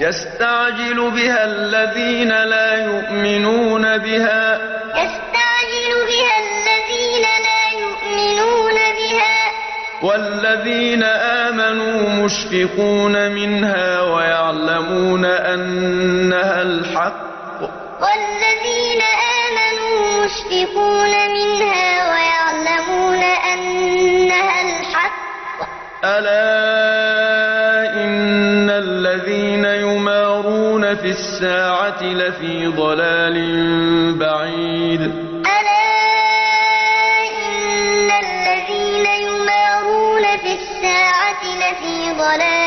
يستعجل بها الذين لا يؤمنون بها. يستعجل بها الذين لا يؤمنون بها. والذين آمنوا مشفقون منها ويعلمون أنها الحق. والذين آمنوا مشفقون منها ويعلمون أنها الحق. ألا الذين يمارون في الساعة لفي ضلال بعيد. ألا إن الذين يمارون في الساعة لفي ضلال